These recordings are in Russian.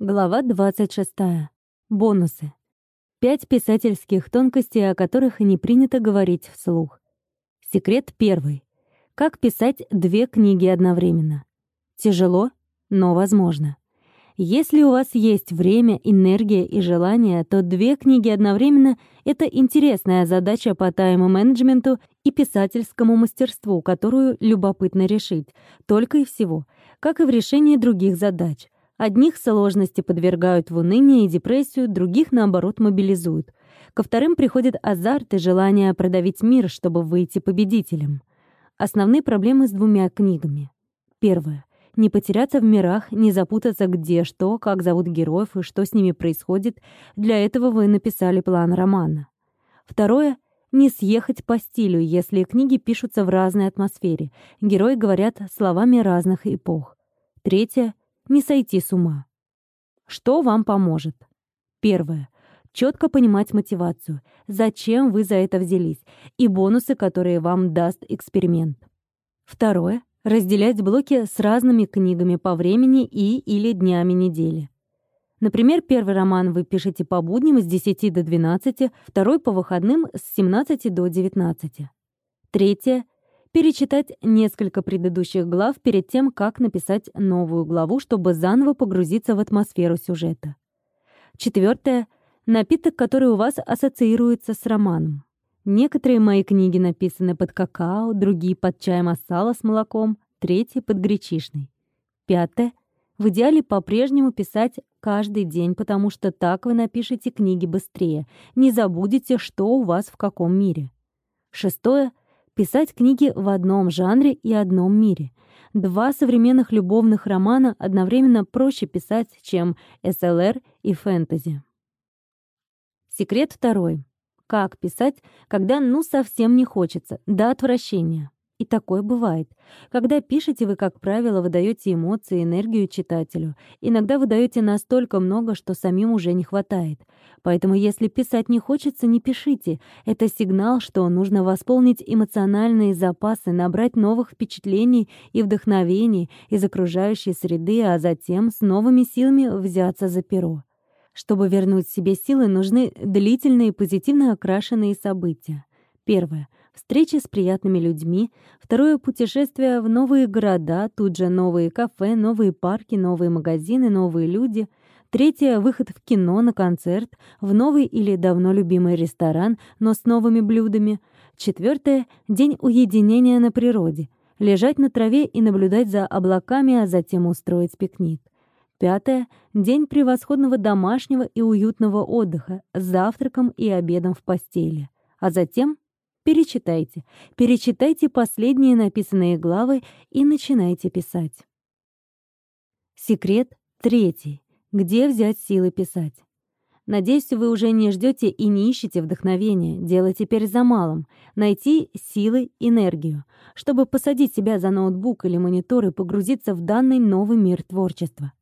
Глава 26. Бонусы. Пять писательских тонкостей, о которых не принято говорить вслух. Секрет первый. Как писать две книги одновременно. Тяжело, но возможно. Если у вас есть время, энергия и желание, то две книги одновременно — это интересная задача по тайм-менеджменту и писательскому мастерству, которую любопытно решить, только и всего, как и в решении других задач — Одних сложности подвергают в уныние и депрессию, других, наоборот, мобилизуют. Ко вторым приходит азарт и желание продавить мир, чтобы выйти победителем. Основные проблемы с двумя книгами. Первое. Не потеряться в мирах, не запутаться где, что, как зовут героев и что с ними происходит. Для этого вы написали план романа. Второе — не съехать по стилю, если книги пишутся в разной атмосфере. Герои говорят словами разных эпох. Третье не сойти с ума. Что вам поможет? Первое. Четко понимать мотивацию, зачем вы за это взялись, и бонусы, которые вам даст эксперимент. Второе. Разделять блоки с разными книгами по времени и или днями недели. Например, первый роман вы пишете по будням с 10 до 12, второй по выходным с 17 до 19. Третье перечитать несколько предыдущих глав перед тем, как написать новую главу, чтобы заново погрузиться в атмосферу сюжета. Четвертое — напиток, который у вас ассоциируется с романом. Некоторые мои книги написаны под какао, другие под чай масала с молоком, третьи — под гречишный. Пятое — в идеале по-прежнему писать каждый день, потому что так вы напишете книги быстрее, не забудете, что у вас в каком мире. Шестое — писать книги в одном жанре и одном мире. Два современных любовных романа одновременно проще писать, чем СЛР и фэнтези. Секрет второй. Как писать, когда ну совсем не хочется, до отвращения. И такое бывает. Когда пишете, вы, как правило, выдаете эмоции, энергию читателю. Иногда выдаете настолько много, что самим уже не хватает. Поэтому если писать не хочется, не пишите. Это сигнал, что нужно восполнить эмоциональные запасы, набрать новых впечатлений и вдохновений из окружающей среды, а затем с новыми силами взяться за перо. Чтобы вернуть себе силы, нужны длительные позитивно окрашенные события. Первое встречи с приятными людьми, второе — путешествие в новые города, тут же новые кафе, новые парки, новые магазины, новые люди, третье — выход в кино, на концерт, в новый или давно любимый ресторан, но с новыми блюдами, четвертое — день уединения на природе, лежать на траве и наблюдать за облаками, а затем устроить пикник. Пятое — день превосходного домашнего и уютного отдыха с завтраком и обедом в постели. А затем Перечитайте. Перечитайте последние написанные главы и начинайте писать. Секрет третий. Где взять силы писать? Надеюсь, вы уже не ждете и не ищете вдохновения. Дело теперь за малым — найти силы, энергию, чтобы посадить себя за ноутбук или монитор и погрузиться в данный новый мир творчества.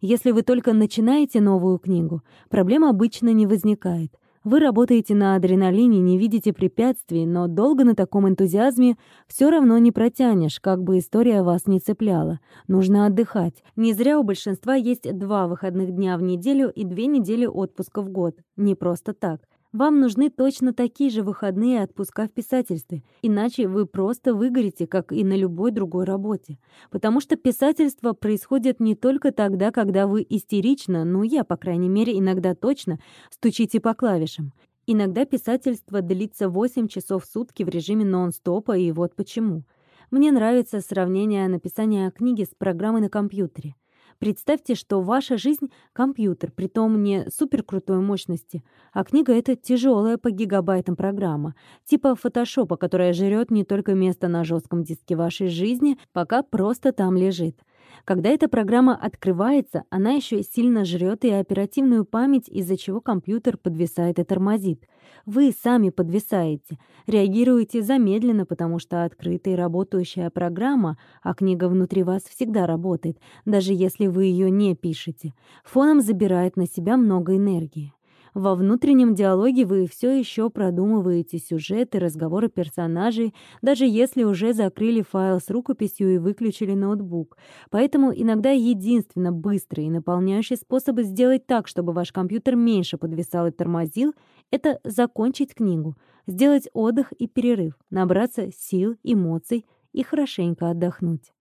Если вы только начинаете новую книгу, проблем обычно не возникает — вы работаете на адреналине, не видите препятствий, но долго на таком энтузиазме все равно не протянешь, как бы история вас не цепляла. Нужно отдыхать. Не зря у большинства есть два выходных дня в неделю и две недели отпуска в год. Не просто так. Вам нужны точно такие же выходные отпуска в писательстве, иначе вы просто выгорите, как и на любой другой работе. Потому что писательство происходит не только тогда, когда вы истерично, ну я, по крайней мере, иногда точно, стучите по клавишам. Иногда писательство длится 8 часов в сутки в режиме нон-стопа, и вот почему. Мне нравится сравнение написания книги с программой на компьютере. Представьте, что ваша жизнь — компьютер, притом не суперкрутой мощности, а книга — это тяжелая по гигабайтам программа, типа фотошопа, которая жрет не только место на жестком диске вашей жизни, пока просто там лежит. Когда эта программа открывается, она еще сильно жрет и оперативную память, из-за чего компьютер подвисает и тормозит. Вы сами подвисаете, реагируете замедленно, потому что открытая работающая программа, а книга внутри вас всегда работает, даже если вы ее не пишете, фоном забирает на себя много энергии. Во внутреннем диалоге вы все еще продумываете сюжеты, разговоры персонажей, даже если уже закрыли файл с рукописью и выключили ноутбук. Поэтому иногда единственно быстрый и наполняющий способ сделать так, чтобы ваш компьютер меньше подвисал и тормозил, это закончить книгу, сделать отдых и перерыв, набраться сил, эмоций и хорошенько отдохнуть.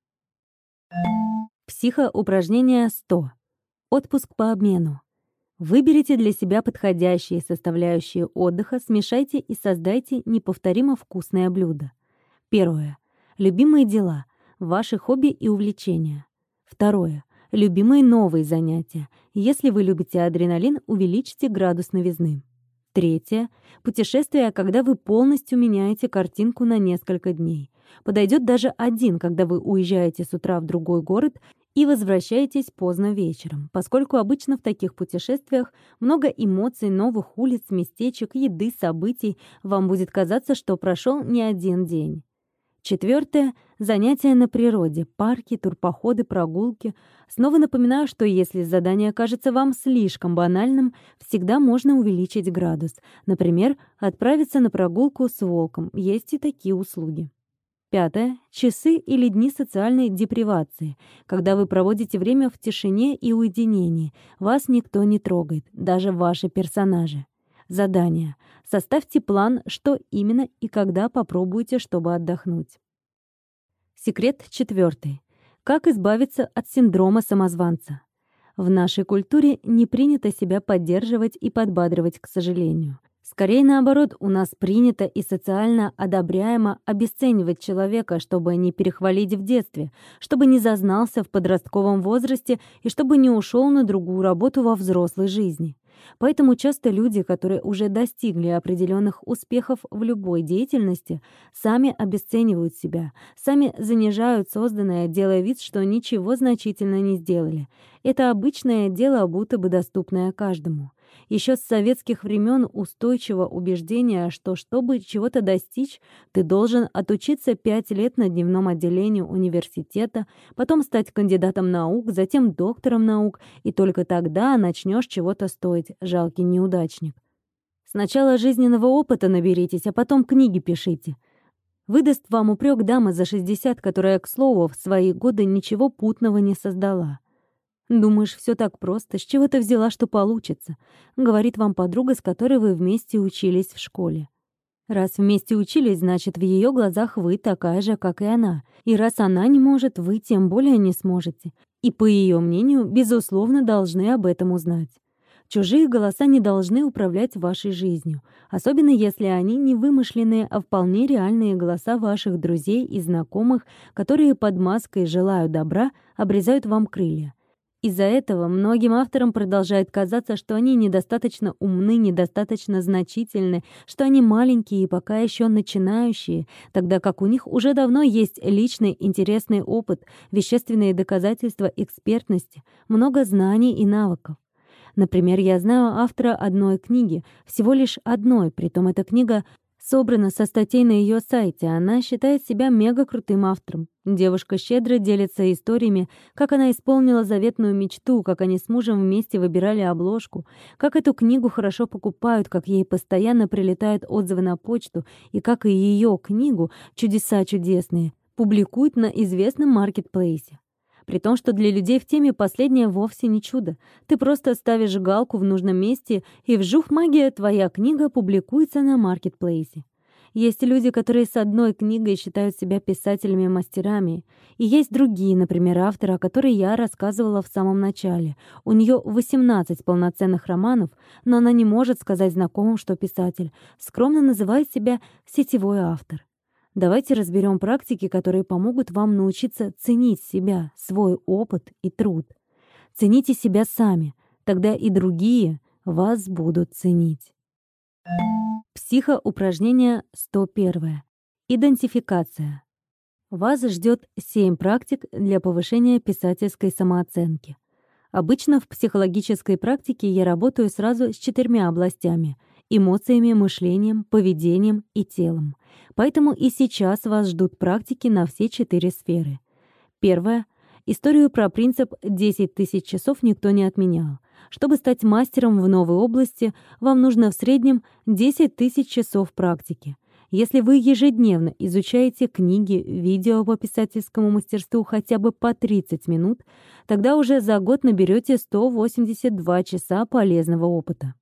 Психоупражнение 100. Отпуск по обмену. Выберите для себя подходящие составляющие отдыха, смешайте и создайте неповторимо вкусное блюдо. Первое. Любимые дела, ваши хобби и увлечения. Второе. Любимые новые занятия. Если вы любите адреналин, увеличьте градус новизны. Третье. Путешествие, когда вы полностью меняете картинку на несколько дней. Подойдет даже один, когда вы уезжаете с утра в другой город и возвращаетесь поздно вечером, поскольку обычно в таких путешествиях много эмоций, новых улиц, местечек, еды, событий, вам будет казаться, что прошел не один день. Четвертое — занятия на природе, парки, турпоходы, прогулки. Снова напоминаю, что если задание кажется вам слишком банальным, всегда можно увеличить градус. Например, отправиться на прогулку с волком. Есть и такие услуги. Пятое. Часы или дни социальной депривации, когда вы проводите время в тишине и уединении. Вас никто не трогает, даже ваши персонажи. Задание. Составьте план, что именно и когда попробуйте, чтобы отдохнуть. Секрет четвертый. Как избавиться от синдрома самозванца? В нашей культуре не принято себя поддерживать и подбадривать, к сожалению. Скорее наоборот, у нас принято и социально одобряемо обесценивать человека, чтобы не перехвалить в детстве, чтобы не зазнался в подростковом возрасте и чтобы не ушел на другую работу во взрослой жизни. Поэтому часто люди, которые уже достигли определенных успехов в любой деятельности, сами обесценивают себя, сами занижают созданное, делая вид, что ничего значительно не сделали. Это обычное дело, будто бы доступное каждому. Еще с советских времен устойчиво убеждение, что чтобы чего-то достичь, ты должен отучиться пять лет на дневном отделении университета, потом стать кандидатом наук, затем доктором наук, и только тогда начнешь чего-то стоить, жалкий неудачник. Сначала жизненного опыта наберитесь, а потом книги пишите. Выдаст вам упрек дама за 60, которая, к слову, в свои годы ничего путного не создала. «Думаешь, все так просто? С чего ты взяла, что получится?» — говорит вам подруга, с которой вы вместе учились в школе. Раз вместе учились, значит, в ее глазах вы такая же, как и она. И раз она не может, вы тем более не сможете. И, по ее мнению, безусловно, должны об этом узнать. Чужие голоса не должны управлять вашей жизнью, особенно если они не вымышленные, а вполне реальные голоса ваших друзей и знакомых, которые под маской «желаю добра» обрезают вам крылья. Из-за этого многим авторам продолжает казаться, что они недостаточно умны, недостаточно значительны, что они маленькие и пока еще начинающие, тогда как у них уже давно есть личный интересный опыт, вещественные доказательства экспертности, много знаний и навыков. Например, я знаю автора одной книги, всего лишь одной, притом эта книга собрана со статей на ее сайте. Она считает себя мега крутым автором. Девушка щедро делится историями, как она исполнила заветную мечту, как они с мужем вместе выбирали обложку, как эту книгу хорошо покупают, как ей постоянно прилетают отзывы на почту, и как и ее книгу «Чудеса чудесные» публикуют на известном маркетплейсе. При том, что для людей в теме последнее вовсе не чудо. Ты просто ставишь галку в нужном месте, и вжух магия, твоя книга публикуется на маркетплейсе. Есть люди, которые с одной книгой считают себя писателями-мастерами. И есть другие, например, авторы, о которой я рассказывала в самом начале. У нее 18 полноценных романов, но она не может сказать знакомым, что писатель. Скромно называет себя сетевой автор. Давайте разберем практики, которые помогут вам научиться ценить себя, свой опыт и труд. Цените себя сами, тогда и другие вас будут ценить. Психоупражнение 101. Идентификация. Вас ждет 7 практик для повышения писательской самооценки. Обычно в психологической практике я работаю сразу с четырьмя областями эмоциями, мышлением, поведением и телом. Поэтому и сейчас вас ждут практики на все четыре сферы. Первое. Историю про принцип 10 тысяч часов никто не отменял. Чтобы стать мастером в новой области, вам нужно в среднем 10 тысяч часов практики. Если вы ежедневно изучаете книги, видео по писательскому мастерству хотя бы по 30 минут, тогда уже за год наберете 182 часа полезного опыта.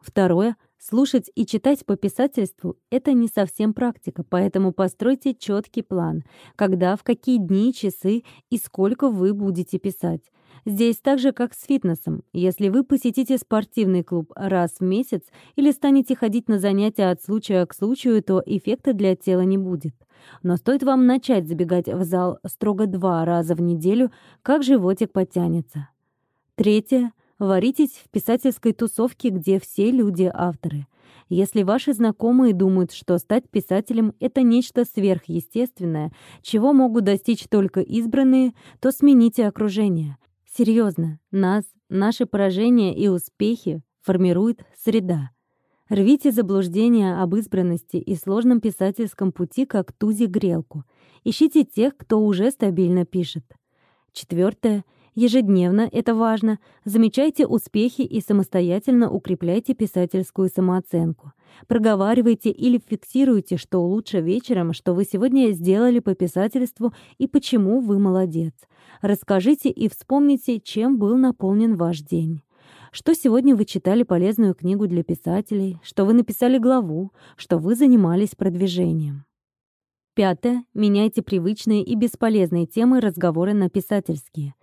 Второе. Слушать и читать по писательству — это не совсем практика, поэтому постройте четкий план, когда, в какие дни, часы и сколько вы будете писать. Здесь так же, как с фитнесом. Если вы посетите спортивный клуб раз в месяц или станете ходить на занятия от случая к случаю, то эффекта для тела не будет. Но стоит вам начать забегать в зал строго два раза в неделю, как животик подтянется. Третье. Варитесь в писательской тусовке, где все люди — авторы. Если ваши знакомые думают, что стать писателем — это нечто сверхъестественное, чего могут достичь только избранные, то смените окружение. Серьезно, нас, наши поражения и успехи формирует среда. Рвите заблуждения об избранности и сложном писательском пути, как тузи грелку. Ищите тех, кто уже стабильно пишет. Четвертое — Ежедневно, это важно, замечайте успехи и самостоятельно укрепляйте писательскую самооценку. Проговаривайте или фиксируйте, что лучше вечером, что вы сегодня сделали по писательству и почему вы молодец. Расскажите и вспомните, чем был наполнен ваш день. Что сегодня вы читали полезную книгу для писателей, что вы написали главу, что вы занимались продвижением. Пятое. Меняйте привычные и бесполезные темы разговора на писательские.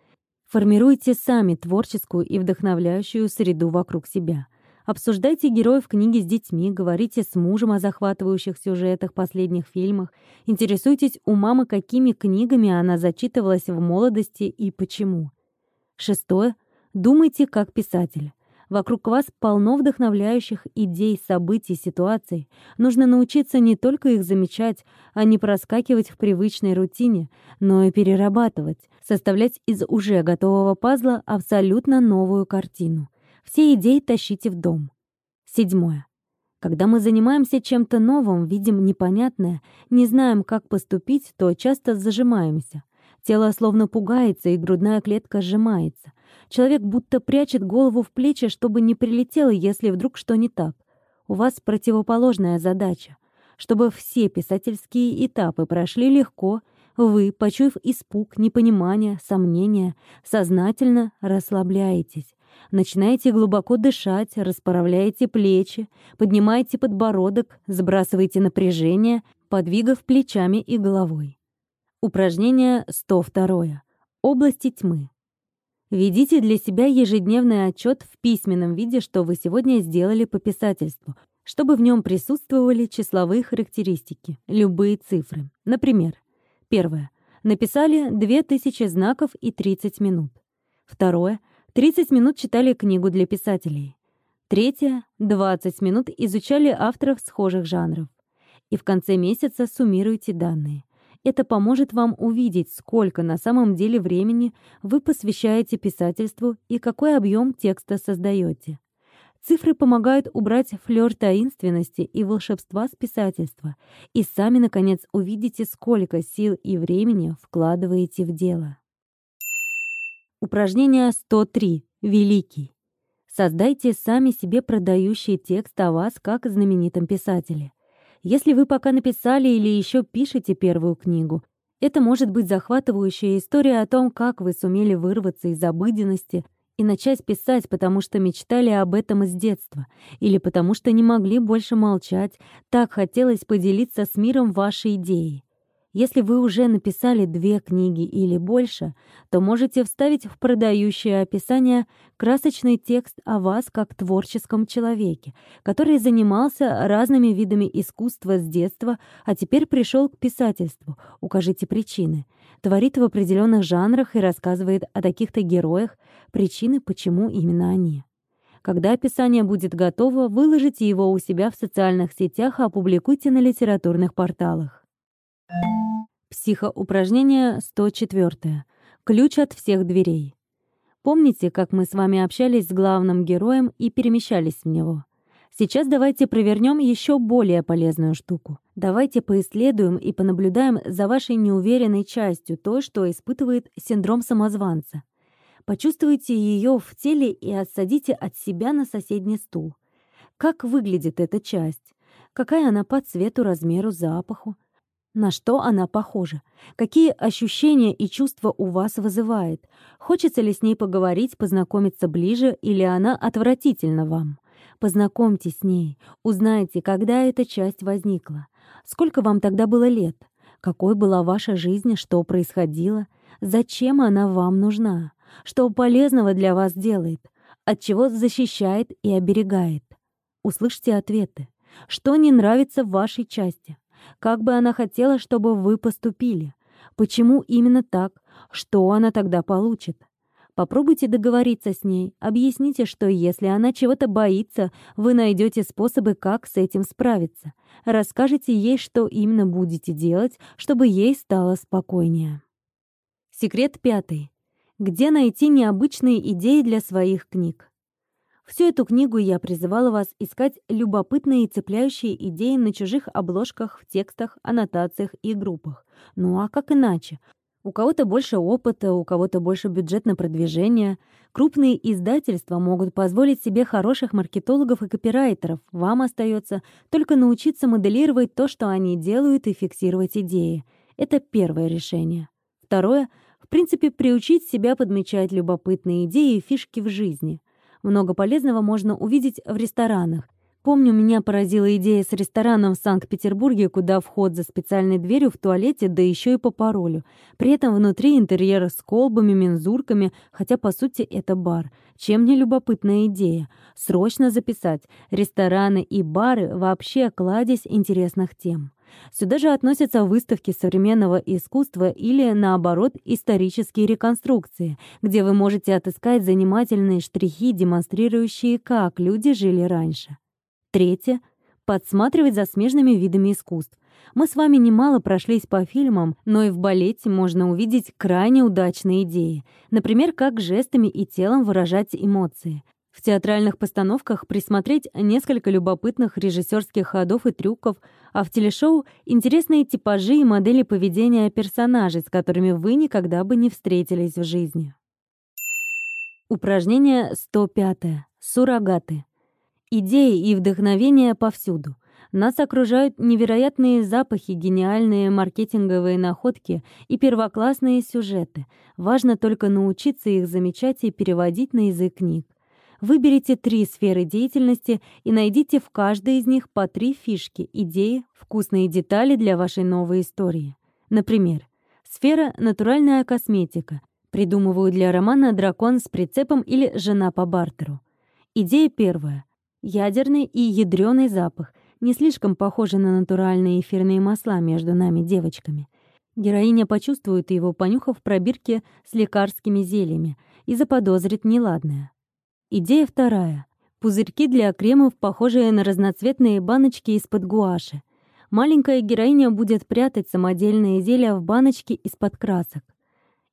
Формируйте сами творческую и вдохновляющую среду вокруг себя. Обсуждайте героев книги с детьми, говорите с мужем о захватывающих сюжетах последних фильмах, интересуйтесь у мамы, какими книгами она зачитывалась в молодости и почему. Шестое. Думайте как писатель. Вокруг вас полно вдохновляющих идей, событий, ситуаций. Нужно научиться не только их замечать, а не проскакивать в привычной рутине, но и перерабатывать, составлять из уже готового пазла абсолютно новую картину. Все идеи тащите в дом. Седьмое. Когда мы занимаемся чем-то новым, видим непонятное, не знаем, как поступить, то часто зажимаемся. Тело словно пугается, и грудная клетка сжимается. Человек будто прячет голову в плечи, чтобы не прилетело, если вдруг что не так. У вас противоположная задача. Чтобы все писательские этапы прошли легко, вы, почуяв испуг, непонимание, сомнение, сознательно расслабляетесь. Начинаете глубоко дышать, расправляете плечи, поднимаете подбородок, сбрасываете напряжение, подвигав плечами и головой. Упражнение 102. Области тьмы. Ведите для себя ежедневный отчет в письменном виде, что вы сегодня сделали по писательству, чтобы в нем присутствовали числовые характеристики, любые цифры. Например, первое. Написали 2000 знаков и 30 минут. Второе. 30 минут читали книгу для писателей. Третье. 20 минут изучали авторов схожих жанров. И в конце месяца суммируйте данные. Это поможет вам увидеть, сколько на самом деле времени вы посвящаете писательству и какой объем текста создаете. Цифры помогают убрать флёр таинственности и волшебства с писательства, и сами, наконец, увидите, сколько сил и времени вкладываете в дело. Упражнение 103. Великий. Создайте сами себе продающий текст о вас как знаменитом писателе. Если вы пока написали или еще пишете первую книгу, это может быть захватывающая история о том, как вы сумели вырваться из обыденности и начать писать, потому что мечтали об этом с детства, или потому что не могли больше молчать, так хотелось поделиться с миром вашей идеей. Если вы уже написали две книги или больше, то можете вставить в продающее описание красочный текст о вас как творческом человеке, который занимался разными видами искусства с детства, а теперь пришел к писательству. Укажите причины. Творит в определенных жанрах и рассказывает о таких-то героях, причины, почему именно они. Когда описание будет готово, выложите его у себя в социальных сетях, опубликуйте на литературных порталах. Психоупражнение 104. Ключ от всех дверей. Помните, как мы с вами общались с главным героем и перемещались в него? Сейчас давайте провернем еще более полезную штуку. Давайте поисследуем и понаблюдаем за вашей неуверенной частью, той, что испытывает синдром самозванца. Почувствуйте ее в теле и отсадите от себя на соседний стул. Как выглядит эта часть? Какая она по цвету, размеру, запаху? На что она похожа? Какие ощущения и чувства у вас вызывает? Хочется ли с ней поговорить, познакомиться ближе, или она отвратительна вам? Познакомьтесь с ней, узнайте, когда эта часть возникла. Сколько вам тогда было лет? Какой была ваша жизнь, что происходило? Зачем она вам нужна? Что полезного для вас делает? От чего защищает и оберегает? Услышьте ответы. Что не нравится в вашей части? Как бы она хотела, чтобы вы поступили? Почему именно так? Что она тогда получит? Попробуйте договориться с ней, объясните, что если она чего-то боится, вы найдете способы, как с этим справиться. Расскажите ей, что именно будете делать, чтобы ей стало спокойнее. Секрет пятый. Где найти необычные идеи для своих книг? Всю эту книгу я призывала вас искать любопытные и цепляющие идеи на чужих обложках, в текстах, аннотациях и группах. Ну а как иначе? У кого-то больше опыта, у кого-то больше бюджет на продвижение. Крупные издательства могут позволить себе хороших маркетологов и копирайтеров. Вам остается только научиться моделировать то, что они делают, и фиксировать идеи. Это первое решение. Второе — в принципе, приучить себя подмечать любопытные идеи и фишки в жизни. Много полезного можно увидеть в ресторанах. Помню, меня поразила идея с рестораном в Санкт-Петербурге, куда вход за специальной дверью в туалете, да еще и по паролю. При этом внутри интерьер с колбами, мензурками, хотя по сути это бар. Чем не любопытная идея? Срочно записать. Рестораны и бары вообще кладезь интересных тем. Сюда же относятся выставки современного искусства или, наоборот, исторические реконструкции, где вы можете отыскать занимательные штрихи, демонстрирующие, как люди жили раньше. Третье — подсматривать за смежными видами искусств. Мы с вами немало прошлись по фильмам, но и в балете можно увидеть крайне удачные идеи. Например, как жестами и телом выражать эмоции. В театральных постановках присмотреть несколько любопытных режиссерских ходов и трюков, а в телешоу — интересные типажи и модели поведения персонажей, с которыми вы никогда бы не встретились в жизни. Упражнение 105. Суррогаты. Идеи и вдохновение повсюду. Нас окружают невероятные запахи, гениальные маркетинговые находки и первоклассные сюжеты. Важно только научиться их замечать и переводить на язык книг. Выберите три сферы деятельности и найдите в каждой из них по три фишки, идеи, вкусные детали для вашей новой истории. Например, сфера «Натуральная косметика». Придумываю для романа «Дракон с прицепом» или «Жена по бартеру». Идея первая. Ядерный и ядреный запах, не слишком похожий на натуральные эфирные масла между нами, девочками. Героиня почувствует его, понюхав пробирки с лекарскими зельями, и заподозрит неладное. Идея вторая. Пузырьки для кремов, похожие на разноцветные баночки из-под гуаши. Маленькая героиня будет прятать самодельные изделия в баночке из-под красок.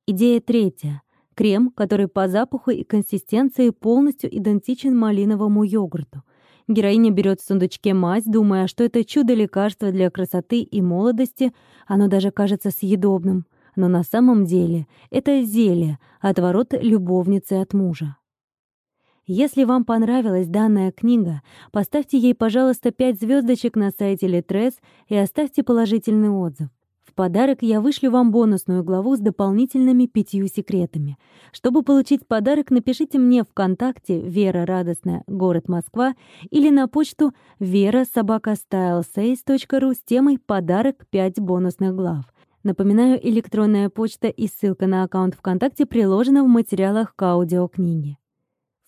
Идея третья. Крем, который по запаху и консистенции полностью идентичен малиновому йогурту. Героиня берет в сундучке мазь, думая, что это чудо-лекарство для красоты и молодости, оно даже кажется съедобным. Но на самом деле это зелье, отворот любовницы от мужа. Если вам понравилась данная книга, поставьте ей, пожалуйста, 5 звездочек на сайте Литрес и оставьте положительный отзыв. В подарок я вышлю вам бонусную главу с дополнительными пятью секретами. Чтобы получить подарок, напишите мне в ВКонтакте «Вера Радостная, город Москва» или на почту собака с темой «Подарок 5 бонусных глав». Напоминаю, электронная почта и ссылка на аккаунт ВКонтакте приложена в материалах к аудиокниге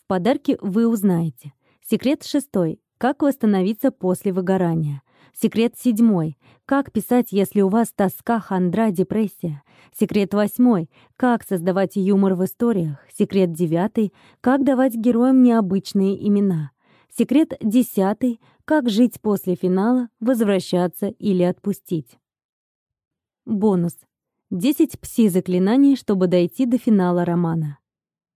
подарке вы узнаете. Секрет шестой. Как восстановиться после выгорания. Секрет седьмой. Как писать, если у вас тоска, хандра, депрессия. Секрет восьмой. Как создавать юмор в историях. Секрет девятый. Как давать героям необычные имена. Секрет десятый. Как жить после финала, возвращаться или отпустить. Бонус. 10 пси-заклинаний, чтобы дойти до финала романа.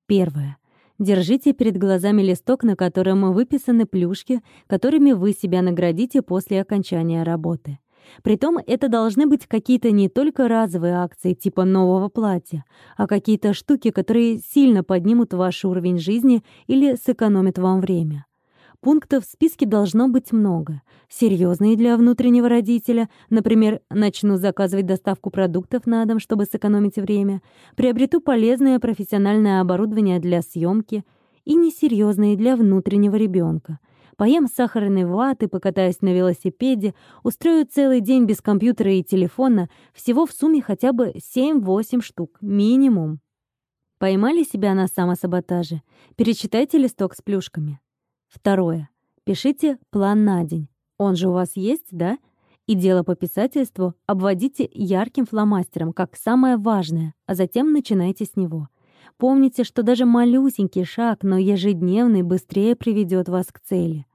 Первое. Держите перед глазами листок, на котором выписаны плюшки, которыми вы себя наградите после окончания работы. Притом это должны быть какие-то не только разовые акции типа нового платья, а какие-то штуки, которые сильно поднимут ваш уровень жизни или сэкономят вам время. Пунктов в списке должно быть много. Серьезные для внутреннего родителя, например, начну заказывать доставку продуктов на дом, чтобы сэкономить время, приобрету полезное профессиональное оборудование для съемки, и несерьезные для внутреннего ребенка. Поем сахарной ваты, покатаюсь на велосипеде, устрою целый день без компьютера и телефона, всего в сумме хотя бы 7-8 штук, минимум. Поймали себя на самосаботаже? Перечитайте листок с плюшками. Второе. Пишите план на день. Он же у вас есть, да? И дело по писательству обводите ярким фломастером как самое важное, а затем начинайте с него. Помните, что даже малюсенький шаг, но ежедневный, быстрее приведет вас к цели.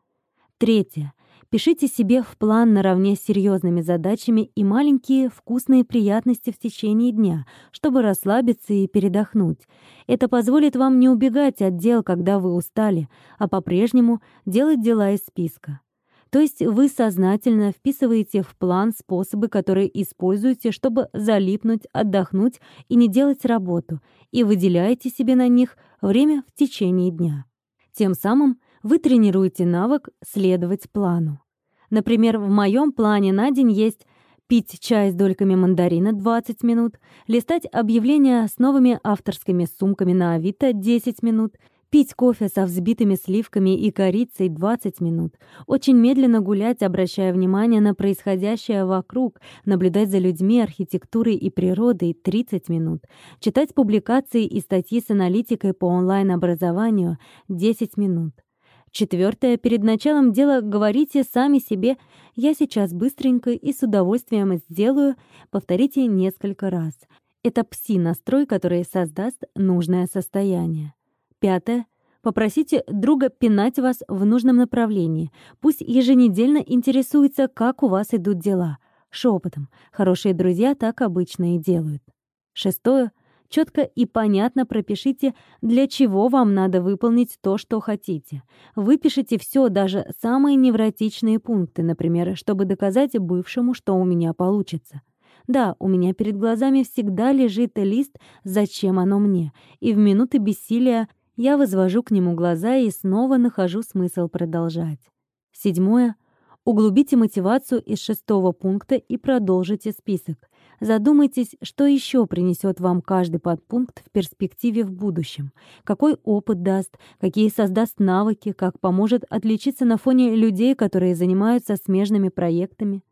Третье. Пишите себе в план наравне с серьезными задачами и маленькие вкусные приятности в течение дня, чтобы расслабиться и передохнуть. Это позволит вам не убегать от дел, когда вы устали, а по-прежнему делать дела из списка. То есть вы сознательно вписываете в план способы, которые используете, чтобы залипнуть, отдохнуть и не делать работу, и выделяете себе на них время в течение дня. Тем самым вы тренируете навык следовать плану. Например, в моем плане на день есть пить чай с дольками мандарина 20 минут, листать объявления с новыми авторскими сумками на Авито 10 минут, пить кофе со взбитыми сливками и корицей 20 минут, очень медленно гулять, обращая внимание на происходящее вокруг, наблюдать за людьми, архитектурой и природой 30 минут, читать публикации и статьи с аналитикой по онлайн-образованию 10 минут. Четвертое. Перед началом дела говорите сами себе «я сейчас быстренько и с удовольствием сделаю», повторите несколько раз. Это пси-настрой, который создаст нужное состояние. Пятое. Попросите друга пинать вас в нужном направлении. Пусть еженедельно интересуется, как у вас идут дела. Шепотом. Хорошие друзья так обычно и делают. Шестое. Четко и понятно пропишите, для чего вам надо выполнить то, что хотите. Выпишите все, даже самые невротичные пункты, например, чтобы доказать бывшему, что у меня получится. Да, у меня перед глазами всегда лежит лист «Зачем оно мне?» и в минуты бессилия я возвожу к нему глаза и снова нахожу смысл продолжать. Седьмое. Углубите мотивацию из шестого пункта и продолжите список. Задумайтесь, что еще принесет вам каждый подпункт в перспективе в будущем. Какой опыт даст, какие создаст навыки, как поможет отличиться на фоне людей, которые занимаются смежными проектами.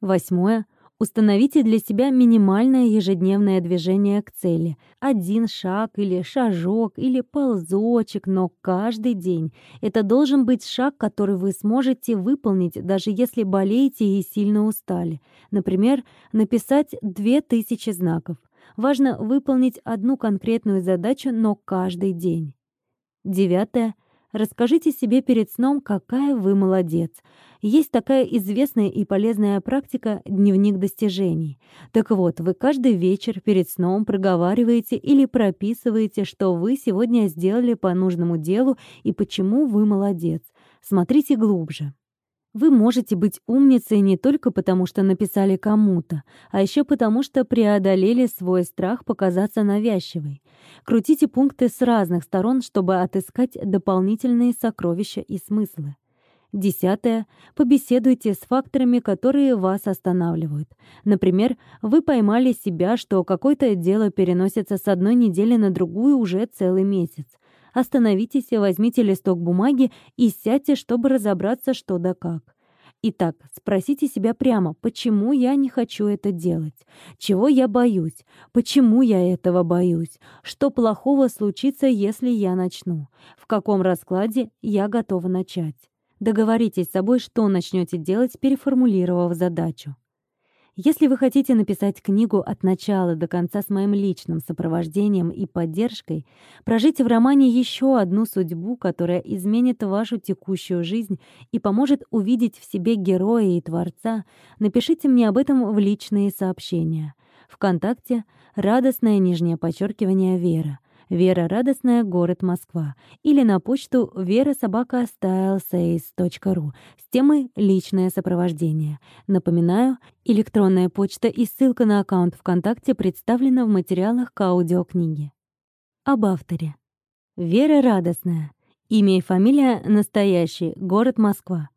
Восьмое. Установите для себя минимальное ежедневное движение к цели. Один шаг или шажок или ползочек, но каждый день. Это должен быть шаг, который вы сможете выполнить, даже если болеете и сильно устали. Например, написать 2000 знаков. Важно выполнить одну конкретную задачу, но каждый день. Девятое. Расскажите себе перед сном, какая вы молодец. Есть такая известная и полезная практика дневник достижений. Так вот, вы каждый вечер перед сном проговариваете или прописываете, что вы сегодня сделали по нужному делу и почему вы молодец. Смотрите глубже. Вы можете быть умницей не только потому, что написали кому-то, а еще потому, что преодолели свой страх показаться навязчивой. Крутите пункты с разных сторон, чтобы отыскать дополнительные сокровища и смыслы. Десятое. Побеседуйте с факторами, которые вас останавливают. Например, вы поймали себя, что какое-то дело переносится с одной недели на другую уже целый месяц. Остановитесь, возьмите листок бумаги и сядьте, чтобы разобраться, что да как. Итак, спросите себя прямо, почему я не хочу это делать? Чего я боюсь? Почему я этого боюсь? Что плохого случится, если я начну? В каком раскладе я готова начать? Договоритесь с собой, что начнете делать, переформулировав задачу. Если вы хотите написать книгу от начала до конца с моим личным сопровождением и поддержкой, прожить в романе еще одну судьбу, которая изменит вашу текущую жизнь и поможет увидеть в себе героя и творца, напишите мне об этом в личные сообщения. ВКонтакте радостное нижнее подчеркивание Вера. Вера Радостная, город Москва. Или на почту verasobaka.stylesays.ru с темой «Личное сопровождение». Напоминаю, электронная почта и ссылка на аккаунт ВКонтакте представлена в материалах к аудиокниге. Об авторе. Вера Радостная. Имя и фамилия настоящий. Город Москва.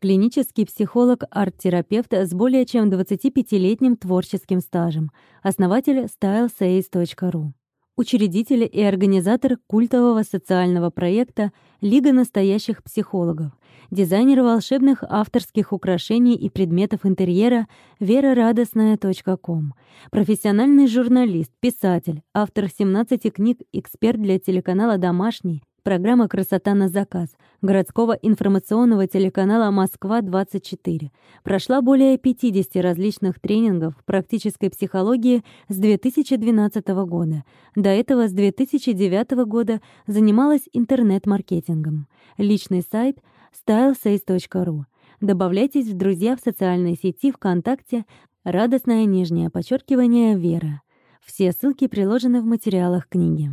Клинический психолог, арт-терапевт с более чем 25-летним творческим стажем. Основатель stylesays.ru учредитель и организатор культового социального проекта «Лига настоящих психологов», дизайнер волшебных авторских украшений и предметов интерьера верарадостная.ком, профессиональный журналист, писатель, автор 17 книг, эксперт для телеканала «Домашний», Программа «Красота на заказ» городского информационного телеканала «Москва-24» прошла более 50 различных тренингов практической психологии с 2012 года. До этого с 2009 года занималась интернет-маркетингом. Личный сайт stylesays.ru. Добавляйтесь в друзья в социальной сети ВКонтакте «Радостное нижнее подчеркивание Вера». Все ссылки приложены в материалах книги.